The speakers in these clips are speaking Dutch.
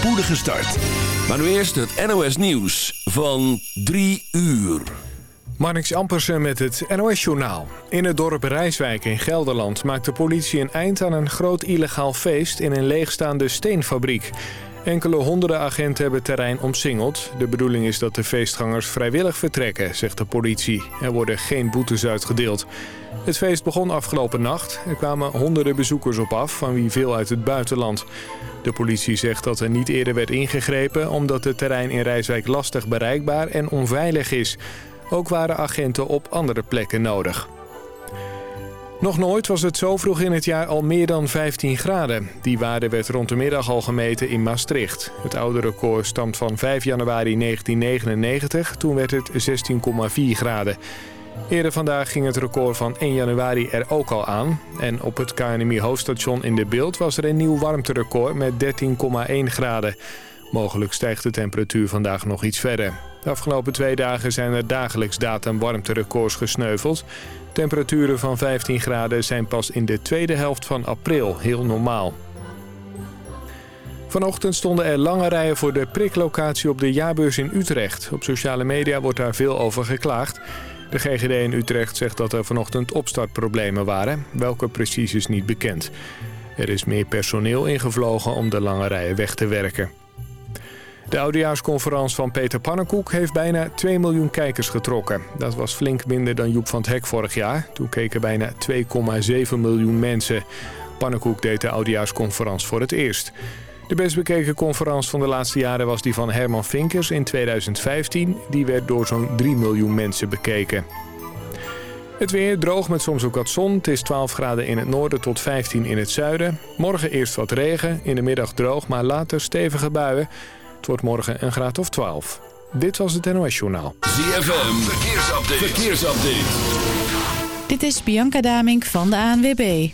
spoedige start. Maar nu eerst het NOS Nieuws van 3 uur. Marnix Ampersen met het NOS-journaal. In het dorp Rijswijk in Gelderland maakt de politie een eind aan een groot illegaal feest in een leegstaande steenfabriek. Enkele honderden agenten hebben het terrein omsingeld. De bedoeling is dat de feestgangers vrijwillig vertrekken, zegt de politie. Er worden geen boetes uitgedeeld. Het feest begon afgelopen nacht. Er kwamen honderden bezoekers op af, van wie veel uit het buitenland. De politie zegt dat er niet eerder werd ingegrepen... omdat het terrein in Rijswijk lastig bereikbaar en onveilig is. Ook waren agenten op andere plekken nodig. Nog nooit was het zo vroeg in het jaar al meer dan 15 graden. Die waarde werd rond de middag al gemeten in Maastricht. Het oude record stamt van 5 januari 1999. Toen werd het 16,4 graden. Eerder vandaag ging het record van 1 januari er ook al aan. En op het KNMI hoofdstation in de beeld was er een nieuw warmterecord met 13,1 graden. Mogelijk stijgt de temperatuur vandaag nog iets verder. De afgelopen twee dagen zijn er dagelijks datum warmterecords gesneuveld. Temperaturen van 15 graden zijn pas in de tweede helft van april heel normaal. Vanochtend stonden er lange rijen voor de priklocatie op de jaarbeurs in Utrecht. Op sociale media wordt daar veel over geklaagd. De GGD in Utrecht zegt dat er vanochtend opstartproblemen waren. Welke precies is niet bekend. Er is meer personeel ingevlogen om de lange rijen weg te werken. De oudejaarsconferentie van Peter Pannenkoek heeft bijna 2 miljoen kijkers getrokken. Dat was flink minder dan Joep van het Hek vorig jaar. Toen keken bijna 2,7 miljoen mensen. Pannenkoek deed de oudejaarsconferentie voor het eerst. De best bekeken conferentie van de laatste jaren was die van Herman Vinkers in 2015. Die werd door zo'n 3 miljoen mensen bekeken. Het weer droog met soms ook wat zon. Het is 12 graden in het noorden tot 15 in het zuiden. Morgen eerst wat regen, in de middag droog, maar later stevige buien. Het wordt morgen een graad of 12. Dit was het NOS Journaal. ZFM, verkeersupdate. verkeersupdate. Dit is Bianca Damink van de ANWB.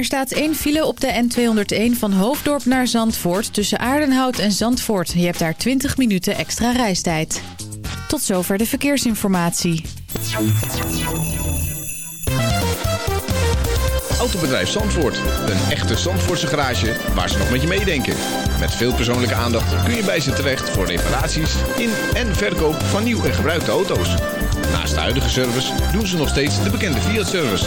Er staat één file op de N201 van Hoofddorp naar Zandvoort... tussen Aardenhout en Zandvoort. Je hebt daar 20 minuten extra reistijd. Tot zover de verkeersinformatie. Autobedrijf Zandvoort. Een echte Zandvoortse garage waar ze nog met je meedenken. Met veel persoonlijke aandacht kun je bij ze terecht voor reparaties in en verkoop van nieuw en gebruikte auto's. Naast de huidige service doen ze nog steeds de bekende Fiat-service.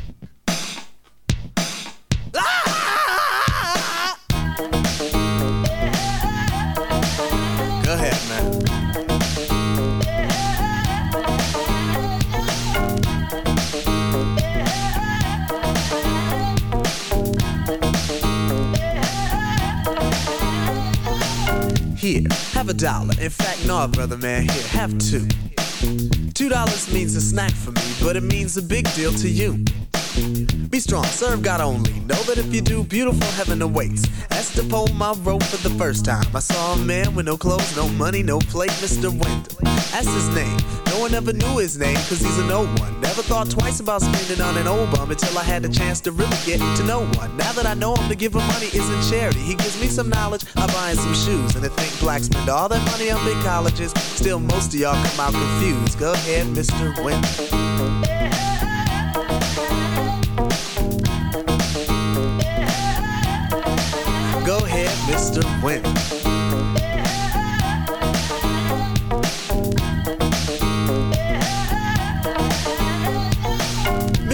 Here, have a dollar. In fact, no, brother man, here, have two. Two dollars means a snack for me, but it means a big deal to you. Be strong, serve God only. Know that if you do, beautiful heaven awaits. That's the poem I wrote for the first time. I saw a man with no clothes, no money, no plate, Mr. Wendell. That's his name. No one ever knew his name, cause he's a no one. Never thought twice about spending on an old bum until I had the chance to really get to know one. Now that I know him to give him money isn't charity. He gives me some knowledge, I buy him some shoes. And to think blacks spend all that money on big colleges, still most of y'all come out confused. Go ahead, Mr. Wendell. Mr.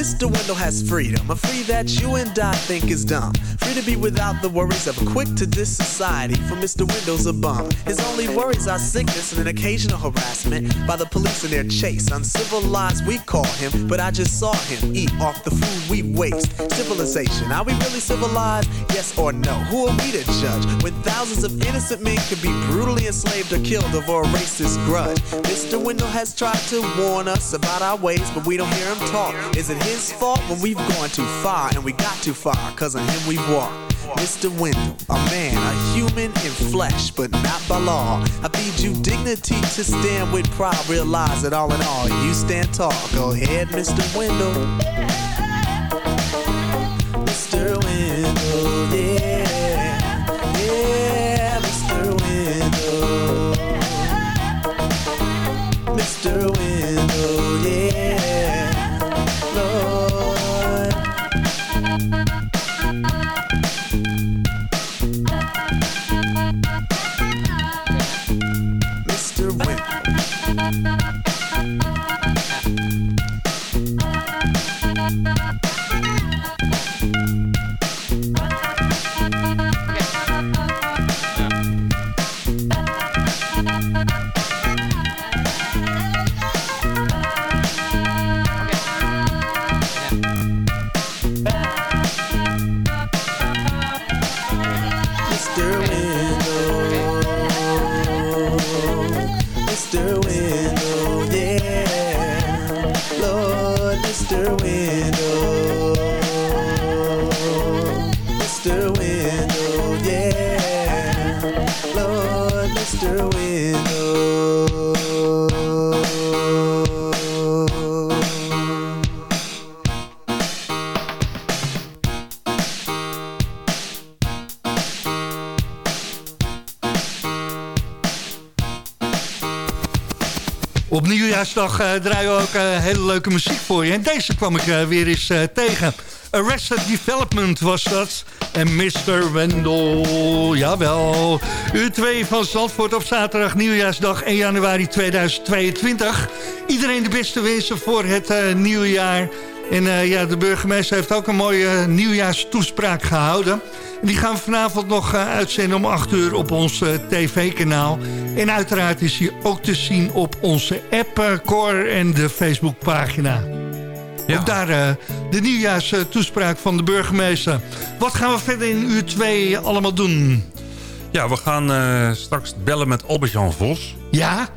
Mr. Wendell has freedom, a free that you and I think is dumb. Free to be without the worries of a quick to diss society, for Mr. Wendell's a bum. His only worries are sickness and an occasional harassment by the police in their chase. Uncivilized, we call him, but I just saw him eat off the food we waste. Civilization, are we really civilized? Yes or no? Who are we to judge when thousands of innocent men could be brutally enslaved or killed over a racist grudge? Mr. Wendell has tried to warn us about our ways, but we don't hear him talk. Is it his fault when we've gone too far and we got too far? Cause on him we've walked. Mr. Wendell, a man, a human in flesh, but not by law. I feed you dignity to stand with pride. Realize that all in all, you stand tall. Go ahead, Mr. Wendell. Mr. Wendell, yeah. Eh, draaien we ook eh, hele leuke muziek voor je. En deze kwam ik eh, weer eens tegen. Arrested Development was dat. En Mr. Wendell, jawel. Uur 2 van Zandvoort op zaterdag, nieuwjaarsdag 1 januari 2022. Iedereen de beste wensen voor het eh, nieuwe jaar. En ja, de burgemeester heeft ook een mooie nieuwjaarstoespraak gehouden. En die gaan we vanavond nog uitzenden om 8 uur op ons tv-kanaal. En uiteraard is hij ook te zien op onze app, eh, Core en de Facebookpagina. Ook daar eh, de nieuwjaarstoespraak van de burgemeester. Wat gaan we verder in uur 2 allemaal doen? Ja, we gaan eh, straks bellen met Albert-Jan Vos. Ja,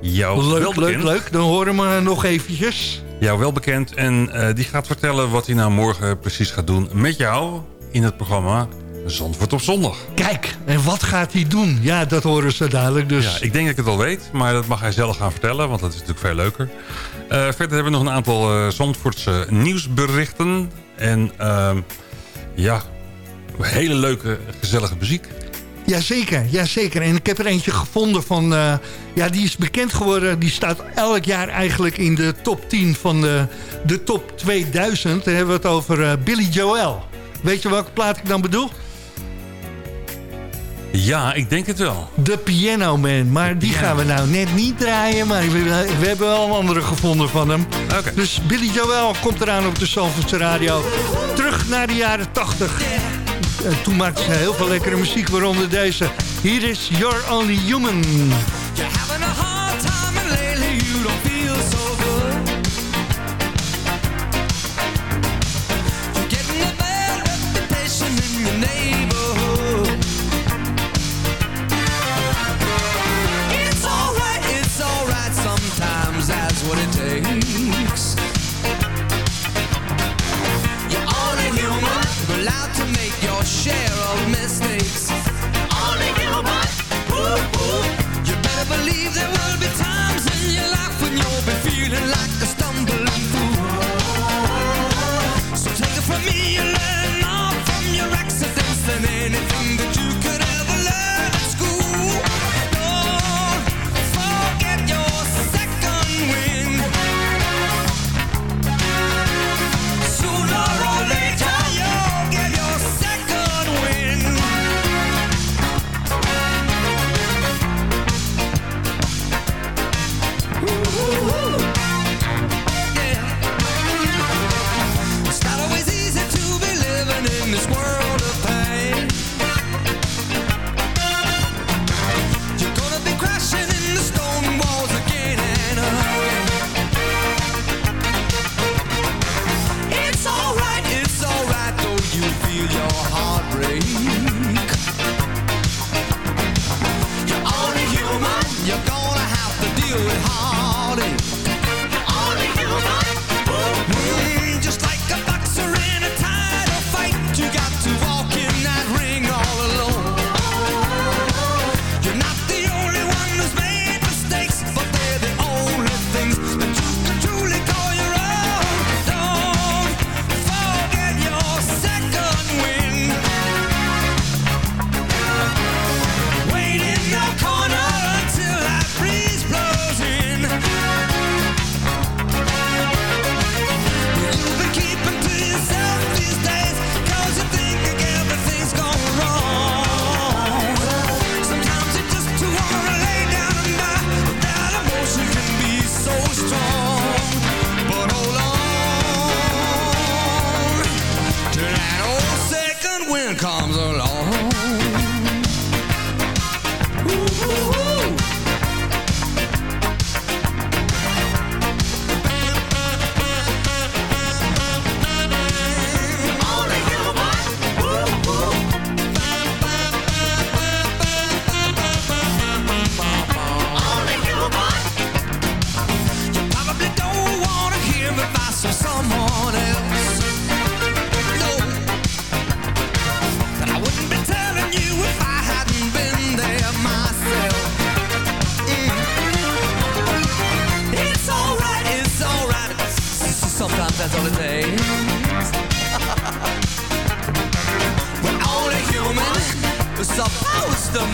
Jou wel leuk, leuk, leuk. Dan horen we hem nog eventjes. Jou wel bekend. En die gaat vertellen wat hij nou morgen precies gaat doen met jou in het programma Zandvoort op zondag. Kijk, en wat gaat hij doen? Ja, dat horen ze dadelijk. Dus Ja, ik denk dat ik het al weet, maar dat mag hij zelf gaan vertellen, want dat is natuurlijk veel leuker. Eh, verder hebben we nog een aantal eh, Zandvoortse nieuwsberichten. En ehm, ja, hele leuke, gezellige muziek. Jazeker, jazeker. En ik heb er eentje gevonden van... eh, ja, die is bekend geworden. Die staat elk jaar eigenlijk in de top 10 van de, de top 2000. Dan hebben we het over Billy Joel. Weet je welke plaat ik dan bedoel? Ja, ik denk het wel. De Piano Man. Maar die gaan we nou net niet draaien. Maar we, we hebben wel een andere gevonden van hem. Oké. Dus Billy Joel komt eraan op de Zalvoortse radio. Terug naar de jaren 80. En toen maakte ze heel veel lekkere muziek, waaronder deze. Hier is You're Only Human. Anything that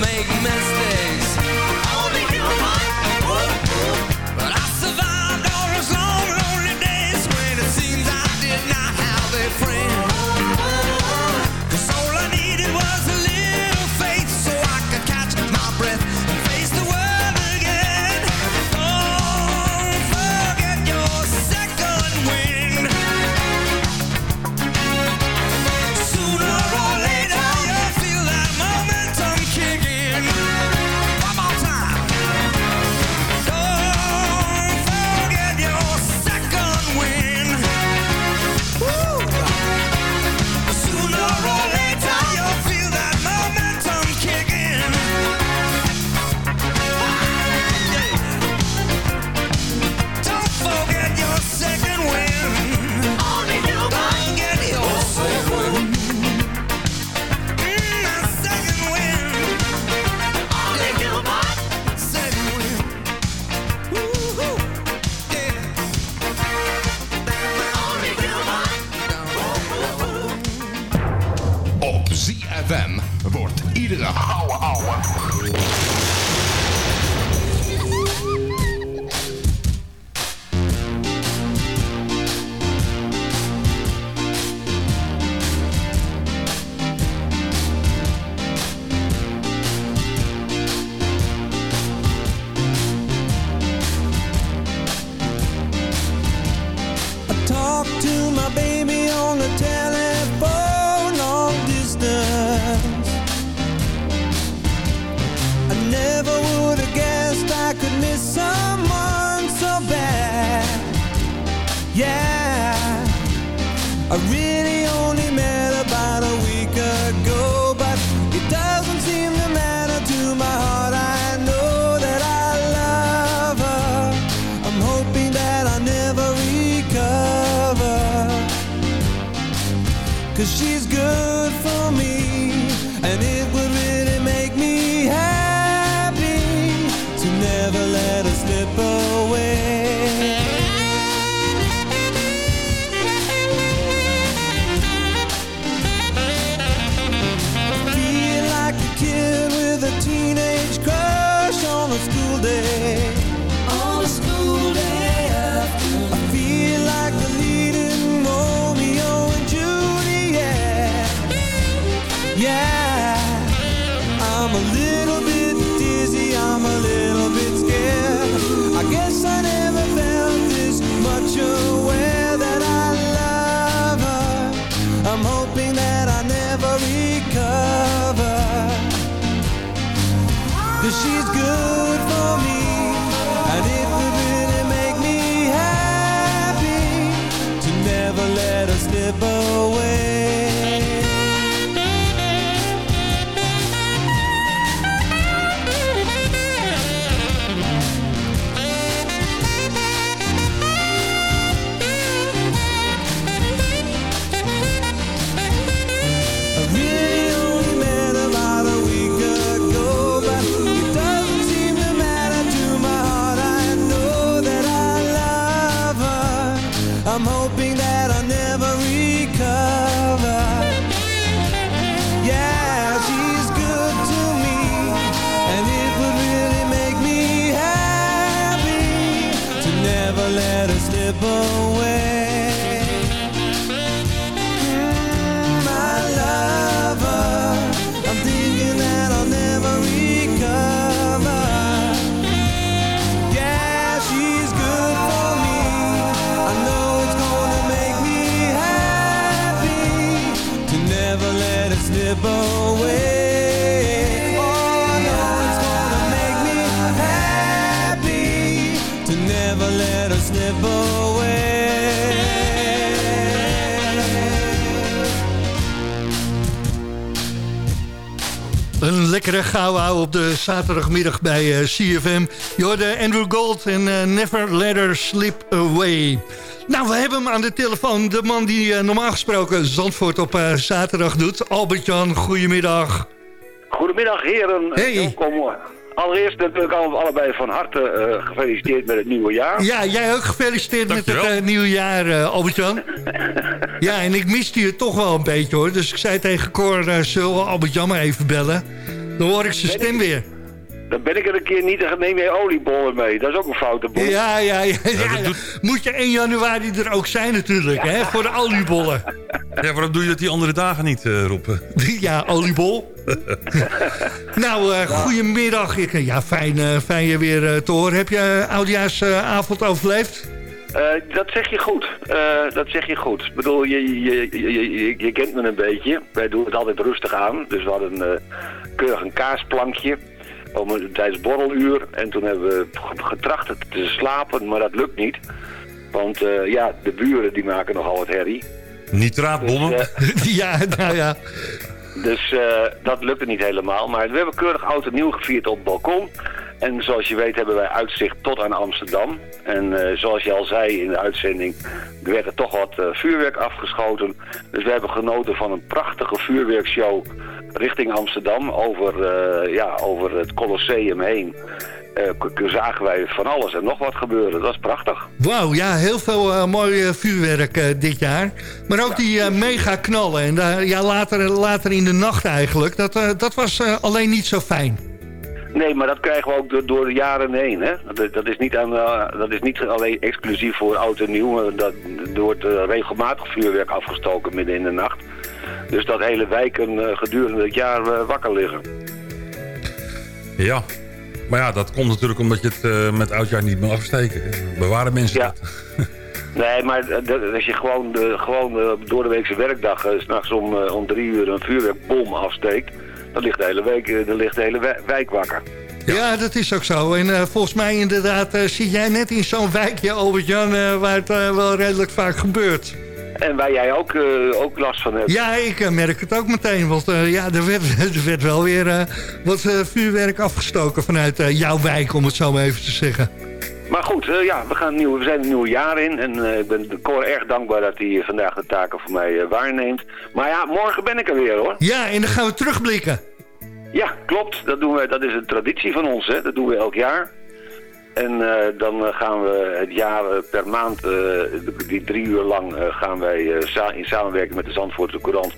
make mistakes lekkere gauw op de zaterdagmiddag bij eh, uh, CFM. hoorde Andrew Gold en eh, Never Let Her Slip Away. Nou, we hebben hem aan de telefoon. De man die eh, normaal gesproken Zandvoort op zaterdag doet. Albert-Jan, goedemiddag. Goedemiddag heren. Hey. Welkom. Allereerst natuurlijk allebei van harte gefeliciteerd met het nieuwe jaar. Ja, jij ook gefeliciteerd met het nieuwe jaar, Albert-Jan. ja, en ik miste je toch wel een beetje hoor. Dus ik zei tegen Cor, zullen we Albert-Jan maar even bellen? Dan hoor ik zijn stem weer. Dan ben ik er een keer niet, en neem je oliebollen mee. Dat is ook een foute boel. Ja, ja, ja. Moet je 1 januari er ook zijn natuurlijk, hè, voor de oliebollen. Ja, waarom doe je dat die andere dagen niet, eh, roepen? ja, oliebol. nou, uh, goedemiddag. Ja, fijn, eh, fijn je weer te horen. Heb je oudjaarsavond overleefd? Eh, dat zeg je goed. Eh, dat zeg je goed. Ik bedoel, je, je, je, je, kent me een beetje. Wij doen het altijd rustig aan. Dus we hadden eh, keurig een kaasplankje om, een- tijdens borreluur. En toen hebben we ge- getracht te slapen, maar dat lukt niet. Want ja, de buren die maken nogal wat herrie. Nitraatbommen? Dus, ja, nou ja. Dus dat lukte niet helemaal. Maar we hebben keurig oud en nieuw gevierd op het balkon. En zoals je weet hebben wij uitzicht tot aan Amsterdam. En eh, zoals je al zei in de uitzending, er werd er toch wat eh, vuurwerk afgeschoten. Dus we hebben genoten van een prachtige vuurwerkshow richting Amsterdam. Over, eh, ja, over het Colosseum heen. Zagen wij van alles en nog wat gebeuren. Dat is prachtig. Wauw, ja, heel veel mooi vuurwerk dit jaar. Maar ook die mega knallen. En daar- ja, later, later in de nacht eigenlijk. Dat, dat was alleen niet zo fijn. Nee, maar dat krijgen we ook door, door de jaren heen. Hè? Dat, dat, is niet aan, eh, dat is niet alleen exclusief voor oud en nieuw. Dat, er wordt eh, regelmatig vuurwerk afgestoken midden in de nacht. Dus dat hele wijken eh, gedurende het jaar wakker liggen. Ja. Maar ja, dat komt natuurlijk omdat je het met oudjaar niet mag afsteken. Bewaren mensen Ja. dat. Nee, maar als je gewoon, de, gewoon door de weekse werkdag uh, s'nachts om, om drie uur een vuurwerkbom afsteekt... dan ligt de hele, week, eh, dan ligt de hele wij- wijk wakker. Ja, dat is ook zo. En eh, volgens mij inderdaad eh, zit jij net in zo'n wijkje, Albert-Jan... eh, waar het eh, wel redelijk vaak gebeurt. En waar jij ook, eh, ook last van hebt. Ja, ik eh, merk het ook meteen. Want eh, ja, er, werd, er werd wel weer eh, wat eh, vuurwerk afgestoken vanuit eh, jouw wijk, om het zo maar even te zeggen. Maar goed, eh, ja, we, gaan nieuw, we zijn een nieuw jaar in. En eh, ik ben Cor erg dankbaar dat hij vandaag de taken voor mij eh, waarneemt. Maar ja, morgen ben ik er weer hoor. Ja, en dan gaan we terugblikken. Ja, klopt. Dat, doen we, dat is een traditie van ons. Hè. Dat doen we elk jaar. En eh, dan eh, gaan we het jaar eh, per maand, die drie uur lang, gaan wij sa- in samenwerking met de Zandvoortse Courant,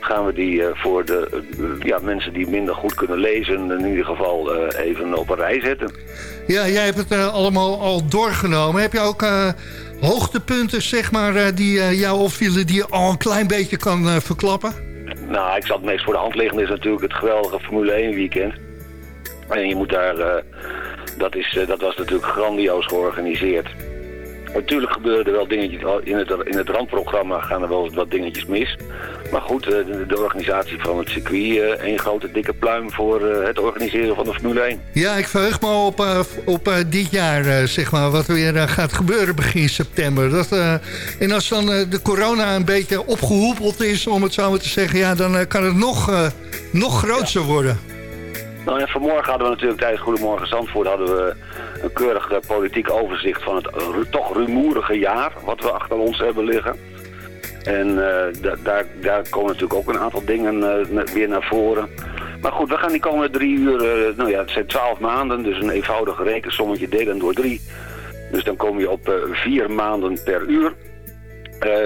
gaan we die voor de ja, mensen die minder goed kunnen lezen, in ieder geval even op een rij zetten. Ja, jij hebt het allemaal al doorgenomen. Heb je ook hoogtepunten, zeg maar, die jou opvielen... die je al een klein beetje kan verklappen? Nou, ik zal het meest voor de hand liggen is natuurlijk het geweldige Formule 1 weekend. En je moet daar, dat, is, eh, dat was natuurlijk grandioos georganiseerd. Natuurlijk gebeuren er wel dingetjes, in het, in het randprogramma gaan er wel wat dingetjes mis. Maar goed, eh, de, de organisatie van het circuit, eh, één grote dikke pluim voor eh, het organiseren van de Formule 1. Ja, ik verheug me op, eh, op eh, dit jaar, eh, zeg maar, wat er weer eh, gaat gebeuren begin september. Dat, eh, en als dan eh, de corona een beetje opgehoepeld is, om het zo maar te zeggen... ja, dan eh, kan het nog, eh, nog groter worden. Nou, en vanmorgen hadden we natuurlijk tijdens Goedemorgen Zandvoort hadden we een keurig eh, politiek overzicht van het toch rumoerige jaar wat we achter ons hebben liggen. En da- daar, daar komen natuurlijk ook een aantal dingen eh, weer naar voren. Maar goed, we gaan die komende drie uur, nou ja, het zijn twaalf maanden, dus een eenvoudig rekensommetje delen door drie. Dus dan kom je op vier maanden per uur.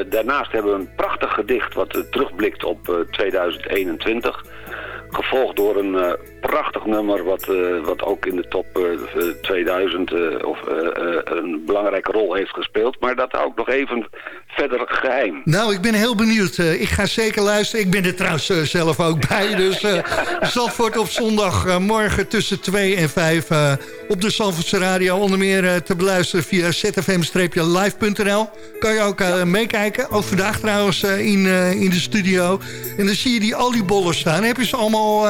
Daarnaast hebben we een prachtig gedicht wat terugblikt op eh, 2021. Gevolgd door een eh, prachtig nummer wat, eh, wat ook in de top eh, 2000 eh, of, een belangrijke rol heeft gespeeld. Maar dat ik nog even verder geheim. Nou, ik ben heel benieuwd. Eh, ik ga zeker luisteren. Ik ben er trouwens eh, zelf ook bij. Dus eh Zandvoort op zondag eh, morgen tussen 2 en 5 eh, op de Zandvoortse Radio. Onder meer te beluisteren via zfm-live.nl. Kan je ook meekijken. Ook vandaag trouwens eh, in, eh, in de studio. En dan zie je die oliebollen staan. Heb je ze allemaal...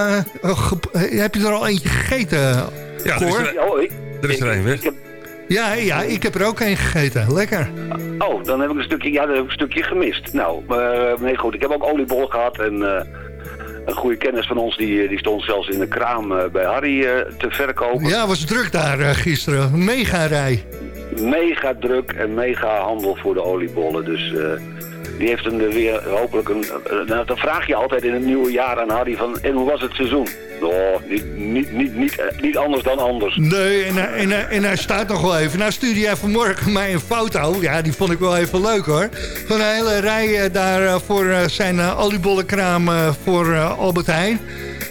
heb je er al eentje gegeten, Ja, er is Cor? er, Oh, ik, er is er. Ja, ja, ik heb er ook een gegeten. Lekker. oh, dan heb ik een stukje, ja, dan heb ik een stukje gemist. Nou, eh, nee goed, ik heb ook oliebol gehad en... eh, een goede kennis van ons die, die stond zelfs in de kraam eh, bij Harry te verkopen. Ja, was druk daar gisteren. Mega rij. mega druk en mega handel voor de oliebollen. Dus die heeft hem er weer hopelijk een... eh, nou, dan vraag je altijd in het nieuwe jaar aan Harry van... En hoe was het seizoen? Oh, niet, niet, niet, niet, eh, niet anders dan anders. Nee, en, hij- en, en hij staat nog wel even. Nou stuurde jij vanmorgen mij een foto. Ja, die vond ik wel even leuk hoor. Van een hele rij eh, daar voor zijn oliebollenkraam voor Albert Heijn.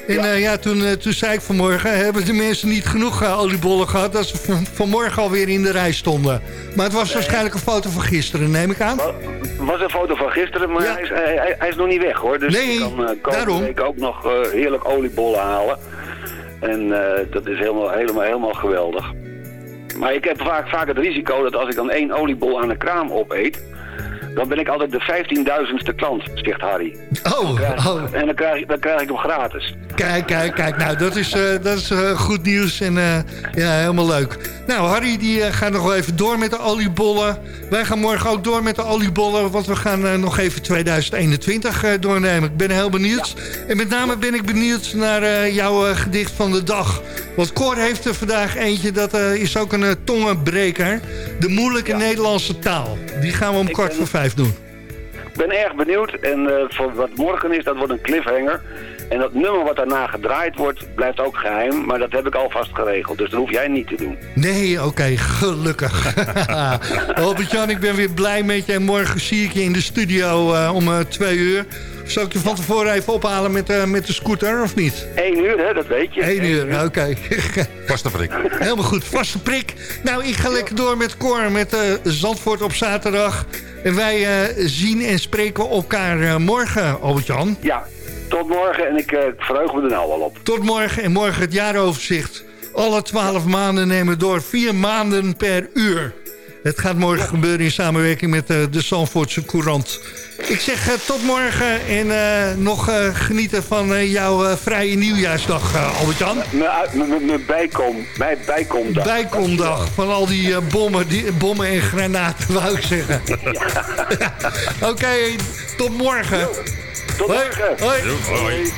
En eh, ja, toen, eh, toen zei ik vanmorgen, hebben de mensen niet genoeg eh, oliebollen gehad... dat ze van, vanmorgen alweer in de rij stonden. Maar het was waarschijnlijk een foto van gisteren, neem ik aan. Het was een foto van gisteren, maar hij, is, hij, is nog niet weg hoor. Dus Nee, je kan eh, komende week ook nog eh, heerlijk oliebollen halen. En eh, dat is helemaal, helemaal, helemaal geweldig. Maar ik heb vaak, vaak het risico dat als ik dan één oliebol aan de kraam opeet... dan ben ik altijd de 15.000ste klant, zegt Harry. Oh, oh. En dan krijg, ik- dan krijg ik hem gratis. Kijk, kijk, kijk. Nou, dat is, eh, dat is eh, goed nieuws en eh, ja, helemaal leuk. Nou, Harry die gaat nog wel even door met de oliebollen. Wij gaan morgen ook door met de oliebollen, want we gaan nog even 2021 eh, doornemen. Ik ben heel benieuwd. En met name ben ik benieuwd naar jouw gedicht van de dag. Want Cor heeft er vandaag eentje, dat is ook een tongenbreker. De moeilijke Nederlandse taal. Die gaan we om kwart voor vijf doen. Ik ben erg benieuwd en eh, voor wat morgen is, dat wordt een cliffhanger. En dat nummer wat daarna gedraaid wordt, blijft ook geheim. Maar dat heb ik alvast geregeld, dus dat hoef jij niet te doen. Nee, oké, gelukkig. Albert-Jan, ik ben weer blij met je. En morgen zie ik je in de studio eh, om eh, twee uur. Zal ik je van tevoren even ophalen met, eh, met de scooter, of niet? Eén uur, hè, dat weet je. Eén uur, oké. Vaste prik. Helemaal goed, vaste prik. Nou, ik ga lekker door met Cor, met eh, Zandvoort op zaterdag. En wij eh, zien en spreken elkaar eh, morgen, Albert-Jan. Ja, tot morgen en ik eh, verheug me er nou al op. Tot morgen en morgen het jaaroverzicht. Alle twaalf maanden nemen door vier maanden per uur. Het gaat morgen gebeuren in samenwerking met eh, de Zandvoortse Courant. Ik zeg eh, tot morgen en eh, nog eh, genieten van eh, jouw vrije nieuwjaarsdag, eh, Albert-Jan. Mijn bijkom, mijn bijkomdag. Bijkomdag van al die eh, bommen, die, bommen en granaten, wou ik zeggen. Oké, tot morgen. Tot Hoi. morgen. Hoi.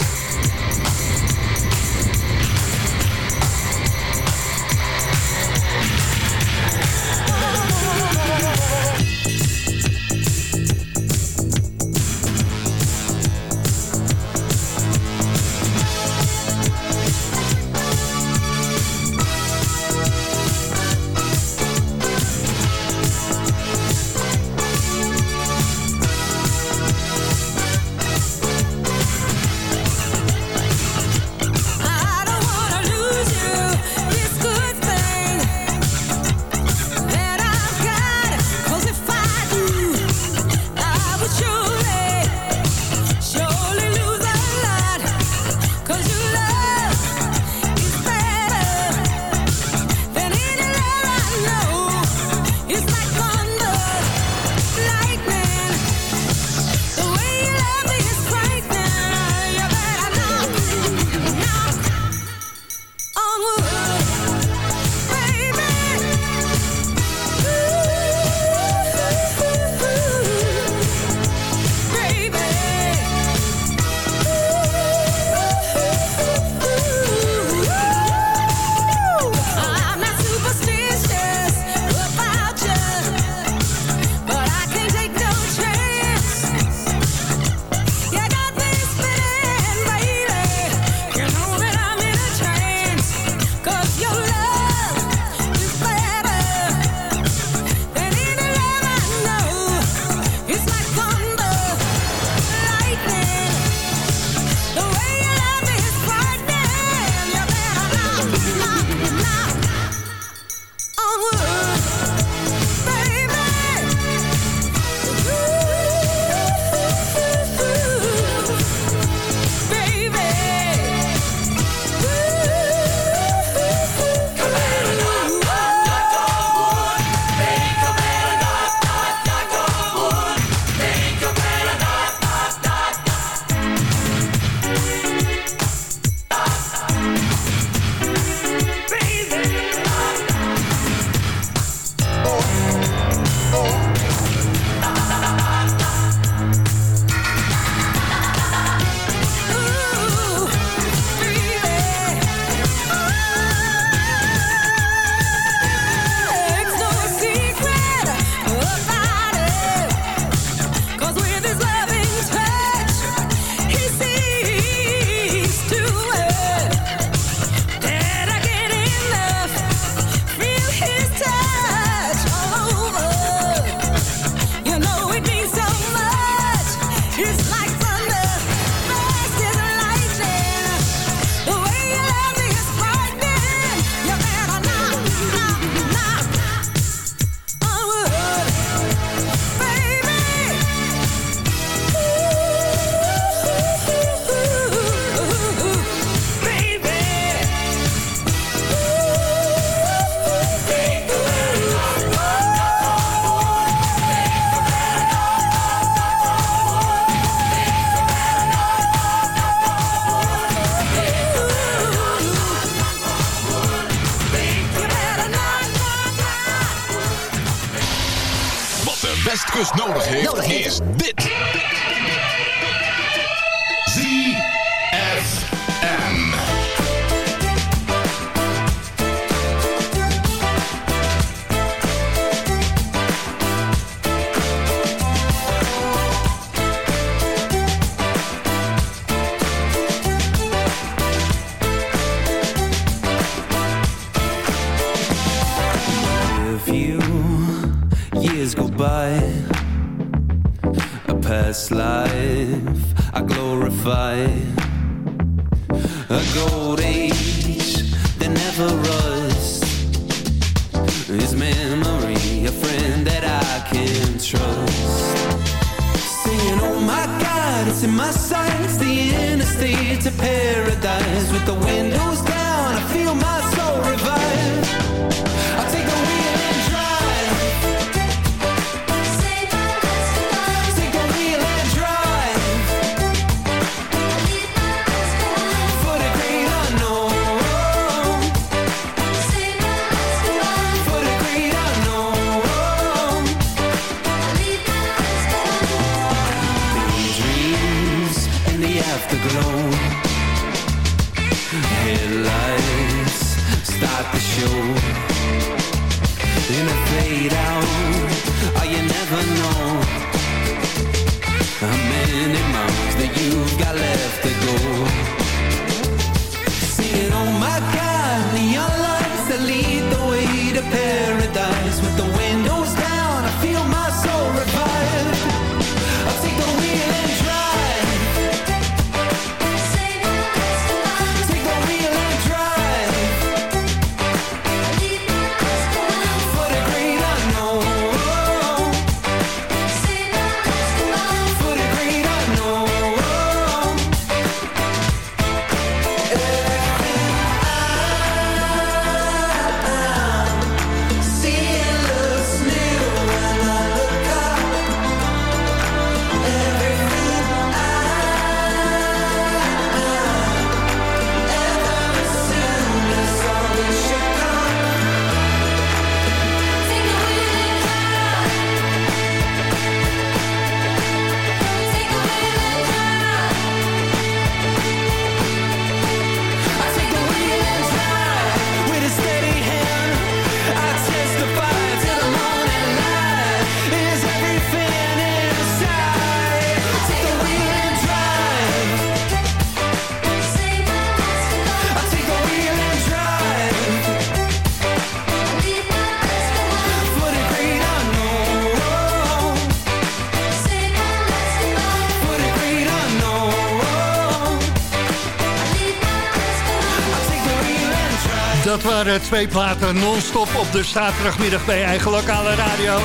Dat waren twee platen non-stop op de zaterdagmiddag bij eigen lokale radio.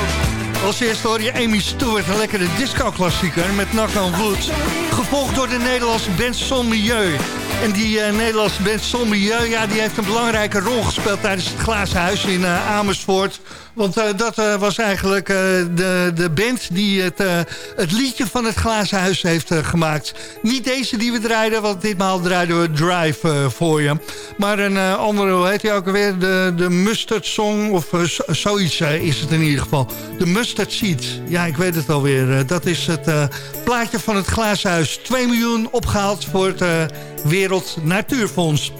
Als eerste hoor je Amy Stewart, een lekkere disco-klassieker met Knock on. Gevolgd door de Nederlandse band Son Milieu. En die eh, Nederlandse band Son Milieu, ja, die heeft een belangrijke rol gespeeld tijdens het Glazen in eh, Amersfoort. Want eh, dat eh, was eigenlijk eh, de, de band die het, het liedje van het Glazen Huis heeft gemaakt. Niet deze die we draaiden, want ditmaal draaiden we Drive voor je. Maar een andere, hoe heet die ook alweer? De, de Mustard Song, of zo- zoiets is het in ieder geval. De Mustard Seed. Ja, ik weet het alweer. Dat is het plaatje van het Glazen Huis. 2 miljoen opgehaald voor het Wereld Natuurfonds.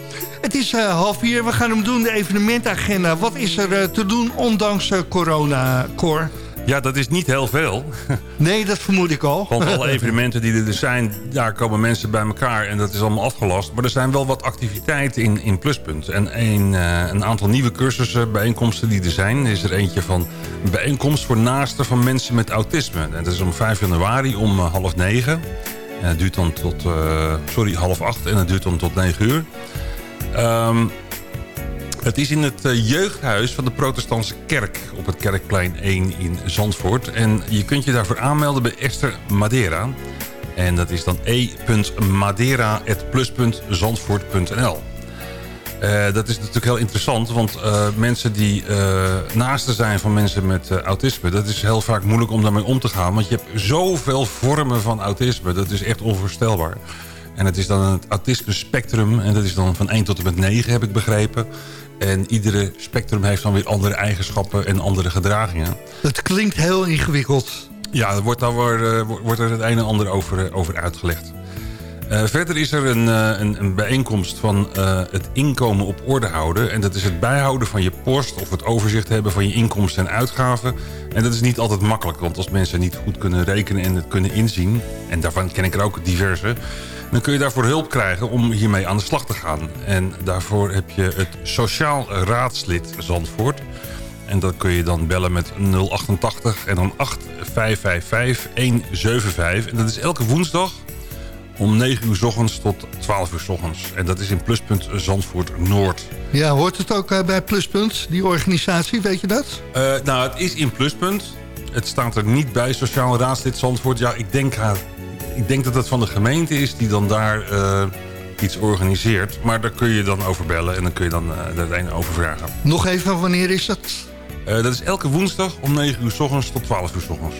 Het is eh, half vier. We gaan hem doen, de evenementagenda. Wat is er eh, te doen ondanks eh, corona, Cor? Ja, dat is niet heel veel. Nee, dat vermoed ik al. Want alle evenementen die er dus zijn, daar komen mensen bij elkaar en dat is allemaal afgelast. Maar er zijn wel wat activiteiten in, in Pluspunt. En een, een aantal nieuwe cursussen, bijeenkomsten die er zijn. Er is er eentje van een bijeenkomst voor naasten van mensen met autisme. En dat is om 5 januari om half negen. En het duurt dan tot, sorry, half acht en het duurt dan tot negen uur. Ehm, het is in het eh, jeugdhuis van de protestantse kerk op het Kerkplein 1 in Zandvoort. En je kunt je daarvoor aanmelden bij Esther Madeira. En dat is dan e.madeira.plus.zandvoort.nl Eh Dat is natuurlijk heel interessant, want eh, mensen die naasten zijn van mensen met autisme... dat is heel vaak moeilijk om daarmee om te gaan. Want je hebt zoveel vormen van autisme, dat is echt onvoorstelbaar. En het is dan het autisme spectrum en dat is dan van 1 tot en met 9, heb ik begrepen. En iedere spectrum heeft dan weer andere eigenschappen en andere gedragingen. Het klinkt heel ingewikkeld. Ja, er wordt, daar weer, eh, wordt er het een en ander over, eh, over uitgelegd. Eh, verder is er een, een, een bijeenkomst van het inkomen op orde houden. En dat is het bijhouden van je post of het overzicht hebben van je inkomsten en uitgaven. En dat is niet altijd makkelijk, want als mensen niet goed kunnen rekenen en het kunnen inzien... en daarvan ken ik er ook diverse... dan kun je daarvoor hulp krijgen om hiermee aan de slag te gaan. En daarvoor heb je het Sociaal Raadslid Zandvoort... En dat kun je dan bellen met 088 en dan 8555 175. En dat is elke woensdag om 9 uur s ochtends tot 12 uur s ochtends. En dat is in Pluspunt Zandvoort Noord. Ja, hoort het ook eh, bij Pluspunt, die organisatie, weet je dat? Eh, nou, het is in Pluspunt. Het staat er niet bij, Sociaal Raadslid Zandvoort. Ja, ik denk, haar, ik denk dat het van de gemeente is die dan daar eh, iets organiseert. Maar daar kun je dan over bellen en dan kun je dan uh, het een over vragen. Nog even, wanneer is dat? Uh, dat is elke woensdag om 9 uur s ochtends tot 12 uur s ochtends.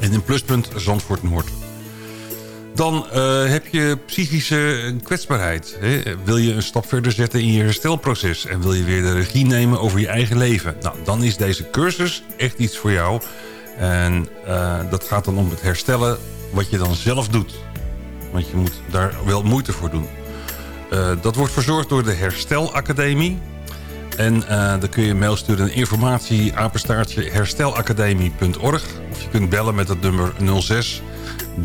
En in Pluspunt Zandvoort Noord. Dan uh, heb je psychische kwetsbaarheid. Hè? Wil je een stap verder zetten in je herstelproces... en wil je weer de regie nemen over je eigen leven... Nou, dan is deze cursus echt iets voor jou. En uh, dat gaat dan om het herstellen wat je dan zelf doet. Want je moet daar wel moeite voor doen. Uh, dat wordt verzorgd door de Herstelacademie. En dan kun je mail sturen naar informatie apenstaartje herstelacademie.org. Of je kunt bellen met het nummer 06 33735694.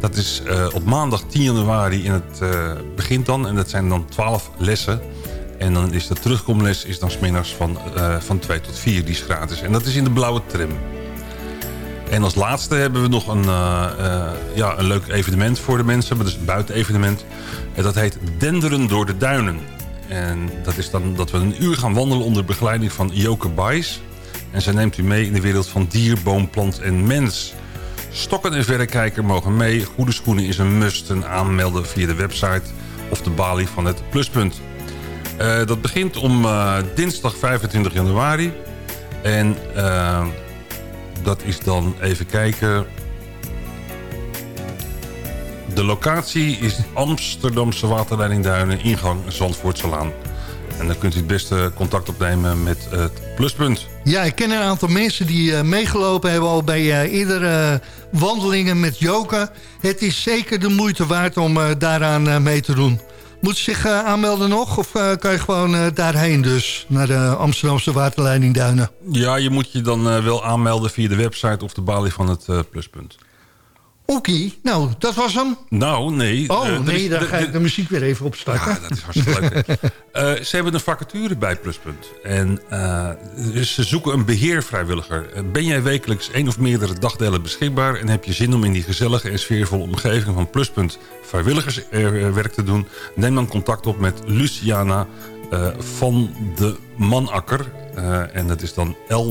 Dat is uh, op maandag 10 januari in het uh, begint dan. En dat zijn dan 12 lessen. En dan is de terugkomles is dan smiddags van, uh, van 2 tot 4. Die is gratis. En dat is in de blauwe tram. En als laatste hebben we nog een, ja, een leuk evenement voor de mensen. Dat is een buitenevenement. En dat heet Denderen door de Duinen. En dat is dan dat we een uur gaan wandelen onder begeleiding van Joke Bijs. En zij neemt u mee in de wereld van dier, boom, plant en mens. Stokken en verrekijker mogen mee. Goede schoenen is een must. En aanmelden via de website of de balie van het pluspunt. Uh, dat begint om uh, dinsdag 25 januari. En uh, dat is dan even kijken... De locatie is Amsterdamse waterleiding Duinen, ingang Zandvoortselaan. En dan kunt u het beste contact opnemen met het pluspunt. Ja, ik ken een aantal mensen die uh, meegelopen hebben al bij uh, eerdere wandelingen met Joka. Het is zeker de moeite waard om daaraan mee te doen. Moet je zich aanmelden nog of kan je gewoon daarheen dus? Naar de Amsterdamse waterleiding Duinen? Ja, je moet je dan wel aanmelden via de website of de balie van het pluspunt. Oké, nou, dat was hem. Nou, nee. Oh, uh, nee, dan ga ik de muziek weer even opstarten. Ja, dat is hartstikke leuk. uh, ze hebben een vacature bij Pluspunt. En uh, ze zoeken een beheervrijwilliger. Ben jij wekelijks één of meerdere dagdelen beschikbaar... en heb je zin om in die gezellige en sfeervolle omgeving van Pluspunt... vrijwilligerswerk te doen... neem dan contact op met Luciana van de Manakker... en dat is dan l.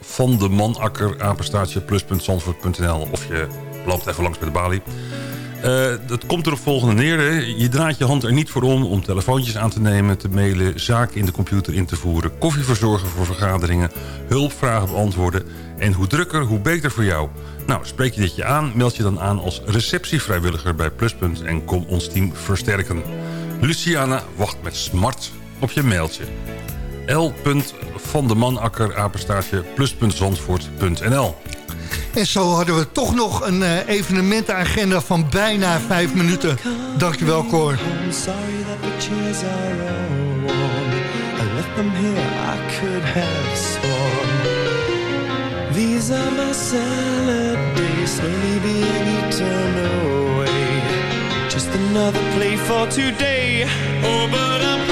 van de apenstaartje plus.zandvoort.nl. Of je loopt even langs bij de balie. Uh, dat komt er op volgende neer. Hè. Je draait je hand er niet voor om om telefoontjes aan te nemen, te mailen, zaken in de computer in te voeren, koffie verzorgen voor vergaderingen, hulpvragen beantwoorden. En hoe drukker, hoe beter voor jou. Nou, spreek je dit je aan, meld je dan aan als receptievrijwilliger bij Pluspunt en kom ons team versterken. Luciana wacht met smart op je mailtje. L. van de Manakker, apenstaartje, plus.zandvoort.nl En zo hadden we toch nog een uh, evenementenagenda van bijna vijf minuten. Dankjewel, Cor. Sorry. I left them here, I could have sworn. These are my salad days, slowly being eaten away. Just another play for today. Oh, but I'm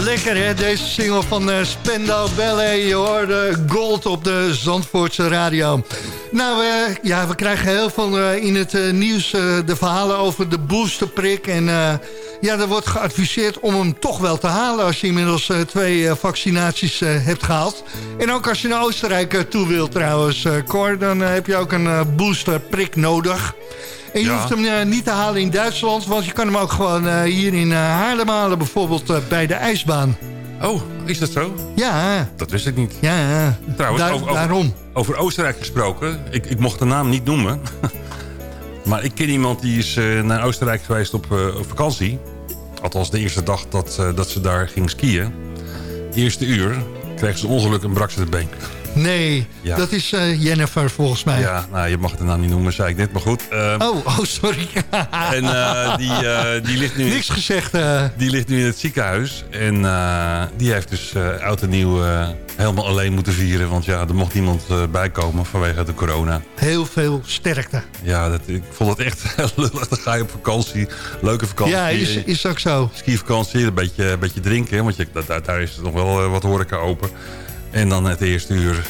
Lekker hè, deze single van uh, Spendau Ballet. Je hoorde Gold op de Zandvoortse radio. Nou, eh, ja, we krijgen heel veel eh, in het eh, nieuws eh, de verhalen over de boosterprik. En eh, ja, er wordt geadviseerd om hem toch wel te halen... als je inmiddels eh, twee eh, vaccinaties eh, hebt gehaald. En ook als je naar Oostenrijk eh, toe wilt trouwens, eh, Cor... dan eh, heb je ook een eh, boosterprik nodig. En je Ja. hoeft hem eh, niet te halen in Duitsland... want je kan hem ook gewoon eh, hier in eh, Haarlem halen... bijvoorbeeld bij de ijsbaan. Oh, is dat zo? Ja, Dat wist ik niet. ja, Trouwens, daar- over, over- daarom. Over Oostenrijk gesproken. Ik, ik mocht de naam niet noemen. maar ik ken iemand die is naar Oostenrijk geweest op, op vakantie. Althans de eerste dag dat, dat ze daar ging skiën. Eerste uur kreeg ze ongeluk en brak ze het been. Nee, Ja. dat is eh, Jennifer volgens mij. Ja, nou, je mag de naam niet noemen, zei ik net, maar goed. Eh, Oh, oh, sorry. En eh, die, eh, die, ligt nu, Niks gezegd. eh. die ligt nu in het ziekenhuis. En die heeft dus oud en nieuw helemaal alleen moeten vieren. Want ja, er mocht niemand eh, bijkomen vanwege de corona. Heel veel sterkte. Ja, dat, ik vond het echt heel lullig. Dan ga je op vakantie. Leuke vakantie. Ja, is, is ook zo. Skivakantie, een beetje, een beetje drinken. Want je, daar, daar is nog wel wat horeca open. En dan het eerste uur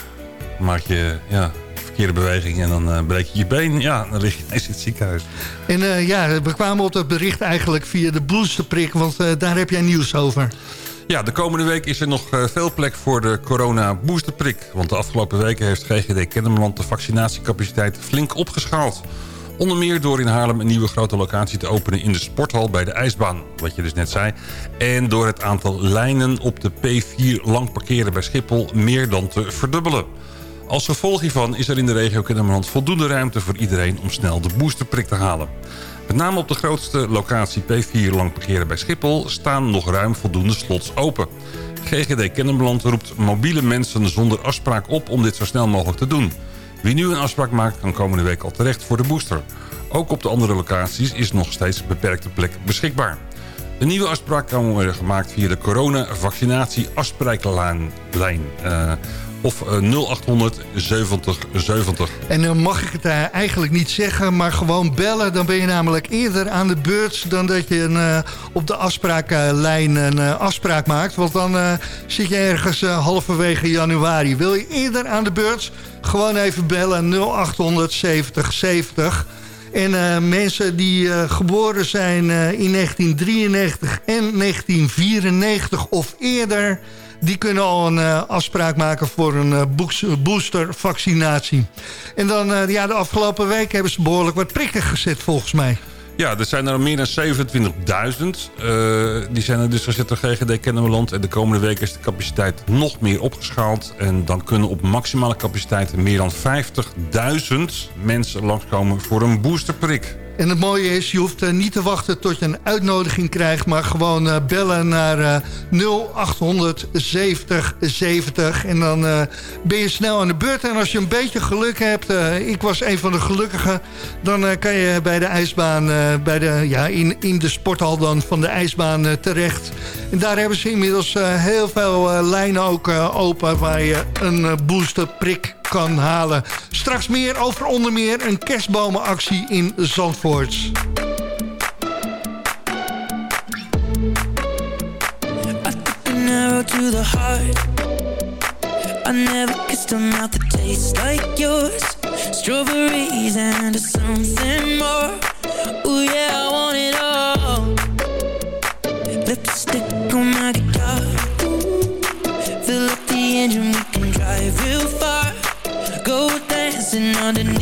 maak je ja, verkeerde beweging. En dan eh, breek je je been. Ja, dan lig je ineens in het ziekenhuis. En eh, ja, we kwamen op dat bericht eigenlijk via de boosterprik, want eh, daar heb jij nieuws over. Ja, de komende week is er nog veel plek voor de corona boosterprik. Want de afgelopen weken heeft GGD Kennemerland de vaccinatiecapaciteit flink opgeschaald. Onder meer door in Haarlem een nieuwe grote locatie te openen in de sporthal bij de ijsbaan. Wat je dus net zei. En door het aantal lijnen op de P4 lang parkeren bij Schiphol meer dan te verdubbelen. Als gevolg hiervan is er in de regio Kennemerland voldoende ruimte voor iedereen om snel de boosterprik te halen. Met name op de grootste locatie P4 lang parkeren bij Schiphol staan nog ruim voldoende slots open. GGD Kennemerland roept mobiele mensen zonder afspraak op om dit zo snel mogelijk te doen. Wie nu een afspraak maakt kan komende week al terecht voor de booster. Ook op de andere locaties is nog steeds beperkte plek beschikbaar. Een nieuwe afspraak kan worden gemaakt via de corona-vaccinatie afspraaklijn. Uh, of uh, 0800 70 70. En dan mag ik het uh, eigenlijk niet zeggen, maar gewoon bellen. Dan ben je namelijk eerder aan de beurt dan dat je een, uh, op de afspraaklijn een afspraak maakt. Want dan zit je ergens halverwege januari. Wil je eerder aan de beurt? Gewoon even bellen 0800 70 70. En mensen die geboren zijn in 1993 en 1994 of eerder die kunnen al een uh, afspraak maken voor een uh, boostervaccinatie. En dan, uh, ja, de afgelopen week hebben ze behoorlijk wat prikken gezet volgens mij. Ja, er zijn er meer dan 27.000. die zijn er dus gezet door GGD Kennemerland. En de komende week is de capaciteit nog meer opgeschaald. En dan kunnen op maximale capaciteit meer dan 50.000 mensen langskomen voor een boosterprik. En het mooie is, je hoeft uh, niet te wachten tot je een uitnodiging krijgt... maar gewoon uh, bellen naar uh, 0800 70 70. En dan ben je snel aan de beurt. En als je een beetje geluk hebt, ik was een van de gelukkigen... dan kan je bij de ijsbaan, bij de, ja, in, in de sporthal dan van de ijsbaan terecht. En daar hebben ze inmiddels heel veel lijnen ook open... waar je een boosterprik kan halen. Straks meer over onder meer een kerstbomenactie in Zandvoort. To the heart. I never kissed a mouth that tastes like yours. Strawberries and something more. Ooh yeah, I want it all. Lipstick on my guitar. Fill up the engine, we can drive real far. Go dancing underneath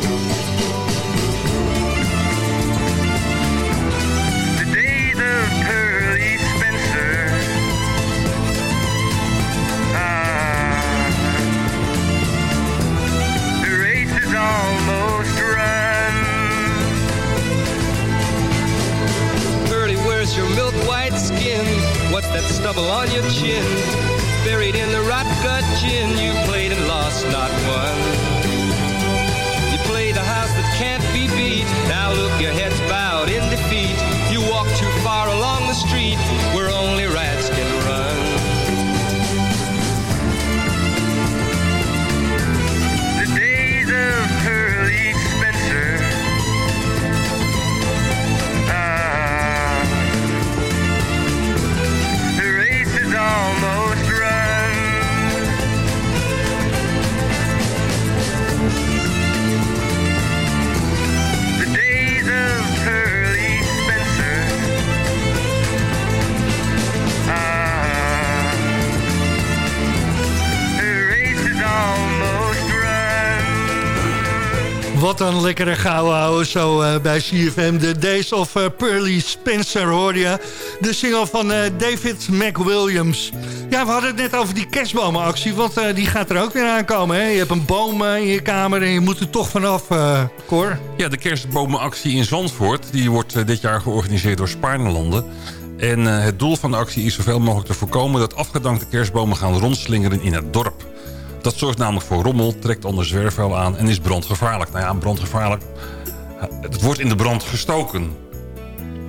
That stubble on your chin? Buried in the rot gut gin, you played and lost, not won. You play the house that can't be beat. Now look, your head's bowed in defeat. You walk too far along Wat een lekkere gouden ouwe zo eh, bij CFM. De Days of eh, Pearly Spencer hoor je. De single van eh, David McWilliams. Ja, we hadden het net over die kerstbomenactie. Want die gaat er ook weer aankomen. Hè? Je hebt een boom in je kamer en je moet er toch vanaf, Cor. Ja, de kerstbomenactie in Zandvoort... die wordt dit jaar georganiseerd door Spaarnelanden. En het doel van de actie is zoveel mogelijk te voorkomen... dat afgedankte kerstbomen gaan rondslingeren in het dorp. Dat zorgt namelijk voor rommel, trekt onder zwerfvuil aan... en is brandgevaarlijk. Nou ja, brandgevaarlijk... Het wordt in de brand gestoken.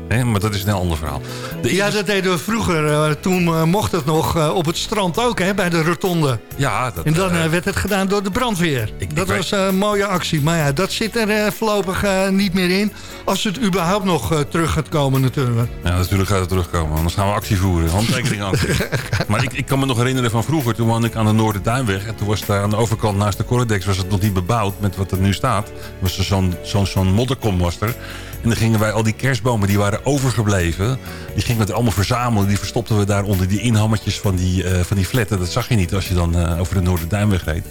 Hè, maar dat is een ander verhaal. De Ja, dat deden we vroeger. eh, toen eh, mocht het nog eh, op het strand ook, hè, bij de rotonde. Ja, dat, En dan werd het gedaan door de brandweer. dat was een mooie actie. Maar ja, dat zit er voorlopig niet meer in. Als het überhaupt nog terug gaat komen natuurlijk. Ja, natuurlijk gaat het terugkomen. Anders gaan we actie voeren. Handtekening actie. maar ik, ik kan me nog herinneren van vroeger. Toen woonde ik aan de Noorderduinweg. En toen was daar aan de overkant naast de Corredex... was het nog niet bebouwd met wat er nu staat. Was er zo'n zo'n zo'n modderkom was er. En dan gingen wij al die kerstbomen die waren overgebleven... die gingen we allemaal verzamelen. Die verstopten we daar onder die inhammetjes van die, eh, van die fletten. Dat zag je niet als je dan eh, over de Noorderduinweg reed.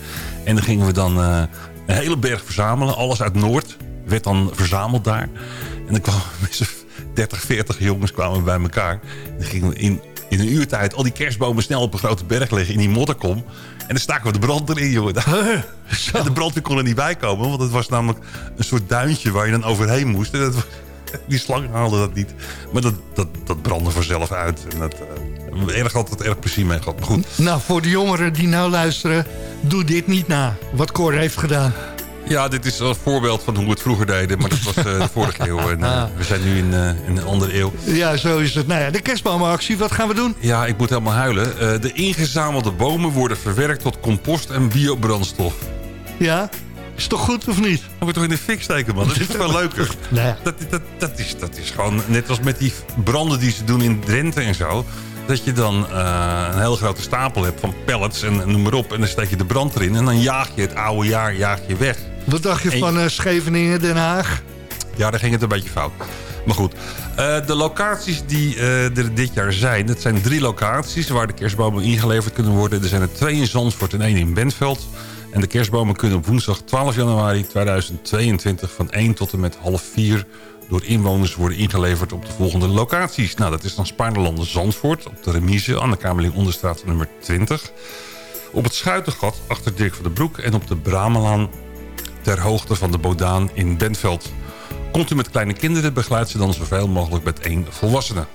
En dan gingen we dan eh, een hele berg verzamelen. Alles uit Noord werd dan verzameld daar. En dan kwamen met z'n 30, 40 jongens kwamen bij elkaar. En dan gingen we in, in een uur tijd al die kerstbomen snel op een grote berg leggen in die modderkom. En dan staken we de brand erin, jongen. En de brandweer kon er niet bij komen, want het was namelijk een soort duintje waar je dan overheen moest. En dat, die slang haalde dat niet. Maar dat, dat, dat brandde vanzelf uit. En dat, eh, erg altijd erg plezier mee gehad. Maar goed, Nou, voor de jongeren die nou luisteren, doe dit niet na. Wat Cor heeft gedaan. Ja, dit is een voorbeeld van hoe we het vroeger deden. Maar dat was eh, de vorige eeuw. En eh, we zijn nu in, eh, in een andere eeuw. Ja, zo is het. Nou ja, de kerstbomenactie, wat gaan we doen? Ja, ik moet helemaal huilen. De ingezamelde bomen worden verwerkt tot compost en biobrandstof. Ja, is toch goed of niet? Dan moet je toch in de fik steken, man. Dat is veel leuker. Nou. Dat, dat, dat, is, dat is gewoon net als met die branden die ze doen in Drenthe en zo. Dat je dan eh, een hele grote stapel hebt van pellets en noem maar op. En dan steek je de brand erin. En dan jaag je het oude jaar jaag je weg. Wat dacht je En- van eh, Scheveningen, Den Haag? Ja, daar ging het een beetje fout. Maar goed, eh, de locaties die er dit jaar zijn... dat zijn drie locaties waar de kerstbomen ingeleverd kunnen worden. Er zijn er twee in Zandvoort en één in Bentveld. En de kerstbomen kunnen op woensdag 12 januari 2022... van 1 tot en met half 4 door inwoners worden ingeleverd op de volgende locaties. Nou, dat is dan Spaarnelanden Zandvoort op de remise... aan de Kamerling Onderstraat nummer 20. Op het Schuitengat achter Dirk van den Broek... en op de Bramelaan ter hoogte van de Bodaan in Bentveld. Komt u met kleine kinderen, begeleid ze dan zoveel mogelijk met één volwassene.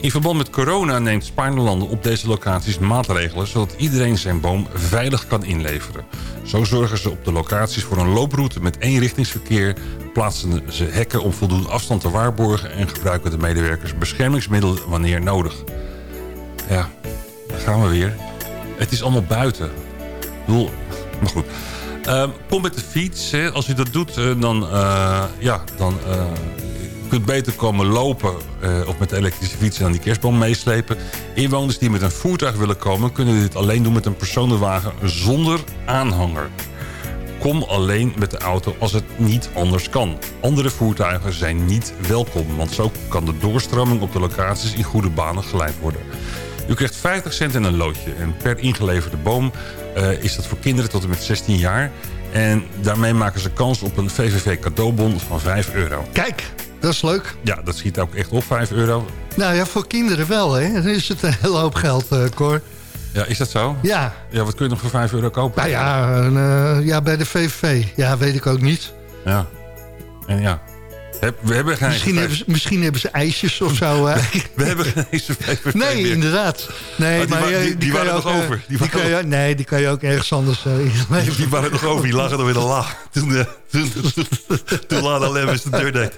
In verband met corona neemt Spaarnelanden op deze locaties maatregelen... zodat iedereen zijn boom veilig kan inleveren. Zo zorgen ze op de locaties voor een looproute met eenrichtingsverkeer... plaatsen ze hekken om voldoende afstand te waarborgen... en gebruiken de medewerkers beschermingsmiddelen wanneer nodig. Ja, daar gaan we weer. Het is allemaal buiten. Ik bedoel, maar goed. Ehm, kom met de fiets. Hè. Als u dat doet, eh, dan, eh, ja, dan eh, kunt beter komen lopen of met de elektrische fiets en dan die kerstboom meeslepen. Inwoners die met een voertuig willen komen... kunnen dit alleen doen met een personenwagen zonder aanhanger. Kom alleen met de auto als het niet anders kan. Andere voertuigen zijn niet welkom... want zo kan de doorstroming op de locaties in goede banen geleid worden. U krijgt 50 cent in een loodje. En per ingeleverde boom eh, is dat voor kinderen tot en met 16 jaar. En daarmee maken ze kans op een VVV cadeaubon van 5 euro. Kijk, dat is leuk. Ja, dat schiet ook echt op, 5 euro. Nou ja, voor kinderen wel, hè. Dan is het een hele hoop geld, eh Cor. Ja, is dat zo? Ja. Ja, wat kun je nog voor 5 euro kopen? Nou ja, een, eh, ja, bij de VVV. Ja, weet ik ook niet. Ja. En ja. Heb- We hebben geen Misschien hebben, ze, misschien hebben ze ijsjes of zo. hè. We hebben geen VVV Nee, inderdaad. Nee, Oh, die maar eh, die- die waren nog eh, over. Die Die waren kan je, nee, die kan je ook ergens anders uh, inleveren. Die waren nog over, die lagen nog in de laag. Toen, eh, toen, toen, toen Lana Lemmens de deur deed.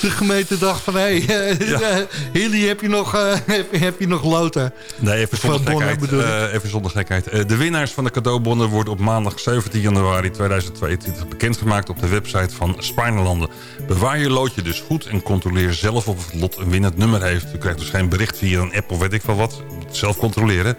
De gemeente dacht van, hé, hey, eh, Hilly, heb je nog, eh, heb, heb je nog loten? Nee, even zonder eh, bonnen gekheid. Eh, even zonder gekheid. Eh, de winnaars van de cadeaubonnen worden op maandag 17 januari 2022 bekendgemaakt op de website van Spaarnelanden. Bewaar je loodje dus goed en controleer zelf of het lot een winnend nummer heeft. U krijgt dus geen bericht via een app of weet ik veel wat. Zelf controleren.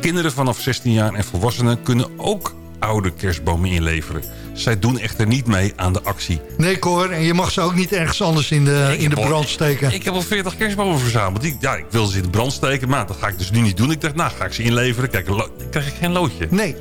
Kinderen vanaf 16 jaar en volwassenen kunnen ook oude kerstbomen inleveren. Zij doen echter niet mee aan de actie. Nee, Cor, en je mag ze ook niet ergens anders in de, in de al- brand steken. Ik heb al 40 kerstbomen verzameld. Die, ja, ik wil ze in de brand steken, maar dat ga ik dus nu niet doen. Ik dacht, nou, ga ik ze inleveren. Kijk, dan krijg ik geen loodje. Nee.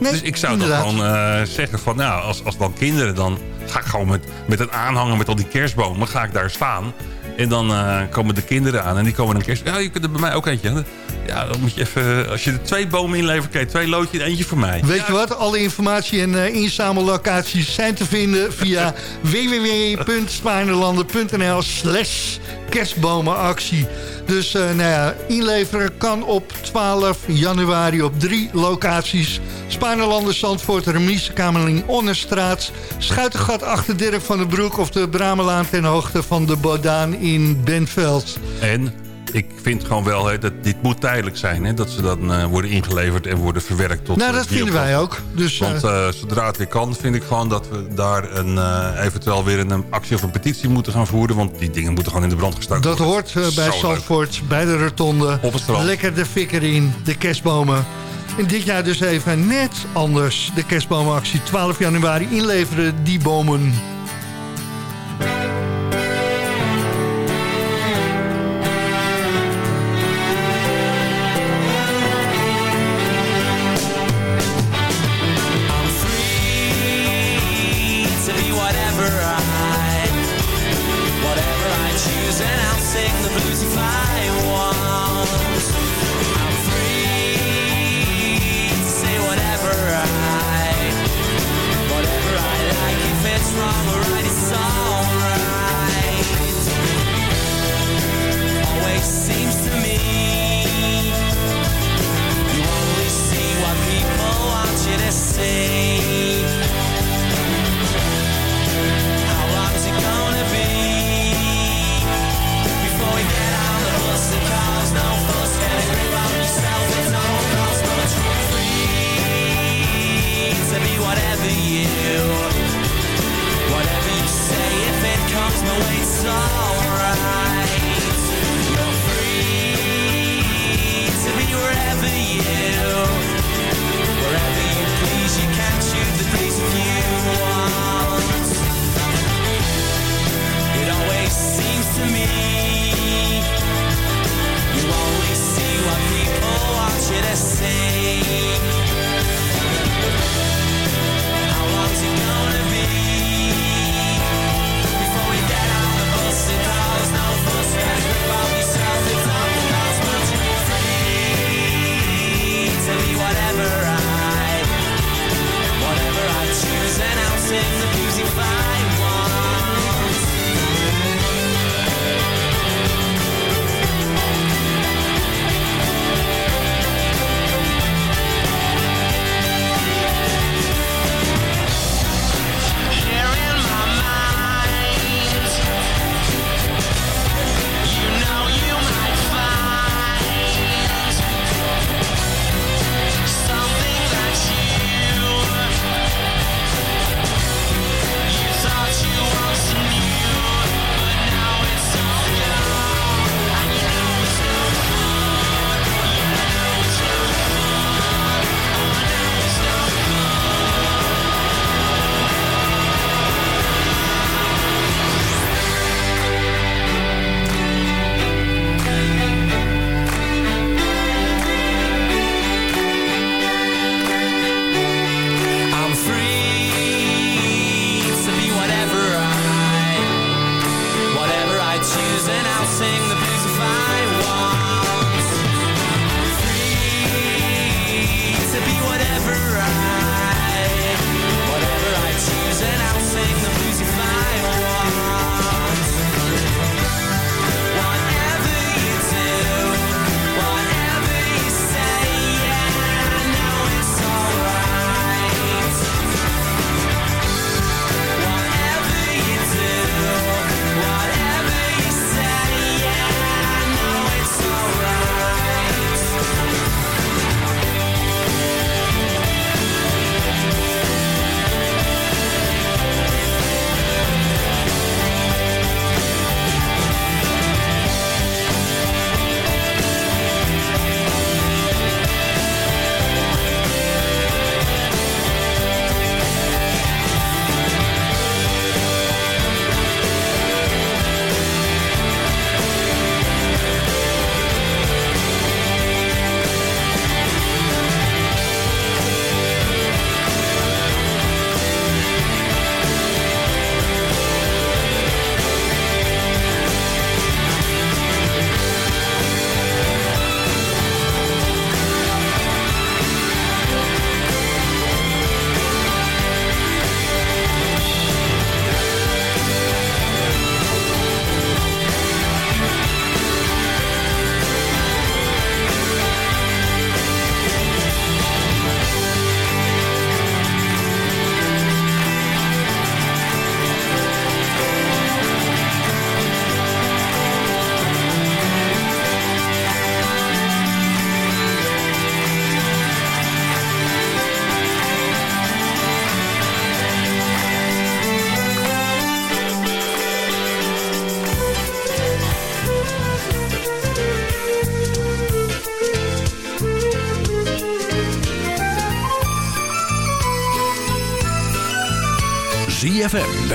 nee dus ik zou inderdaad. dan gewoon eh, zeggen van, nou, als, als dan kinderen, dan ga ik gewoon met, met een aanhanger met al die kerstbomen, ga ik daar staan. En dan eh, komen de kinderen aan en die komen een kerst... Ja, je kunt er bij mij ook eentje. Ja, dan moet je even... Als je er twee bomen inlevert, krijg je twee loodjes en eentje voor mij. Weet je wat? Alle informatie en eh, inzamellocaties zijn te vinden via www.spaarnelanden.nl slash kerstbomenactie. Dus eh, nou ja, inleveren kan op 12 januari op drie locaties. Spaarnelanden, Zandvoort, Remise, Kamerling, Onnerstraat... Schuitengat achter Dirk van den Broek... of de Bramelaan ten hoogte van de Bodaan in Bentveld. En ik vind gewoon wel hè, dat dit moet tijdelijk zijn. Hè, dat ze dan eh, worden ingeleverd en worden verwerkt tot Nou, eh, dat vinden wij ook. Dus, Want eh, zodra het weer kan, vind ik gewoon dat we daar een, eventueel weer een, actie of een petitie moeten gaan voeren. Want die dingen moeten gewoon in de brand gestoken Dat worden. hoort eh, bij. Zandvoort, bij de rotonde. Op het strand. Lekker de fik erin, de kerstbomen. En dit jaar dus even net anders. De kerstbomenactie 12 januari inleveren die bomen.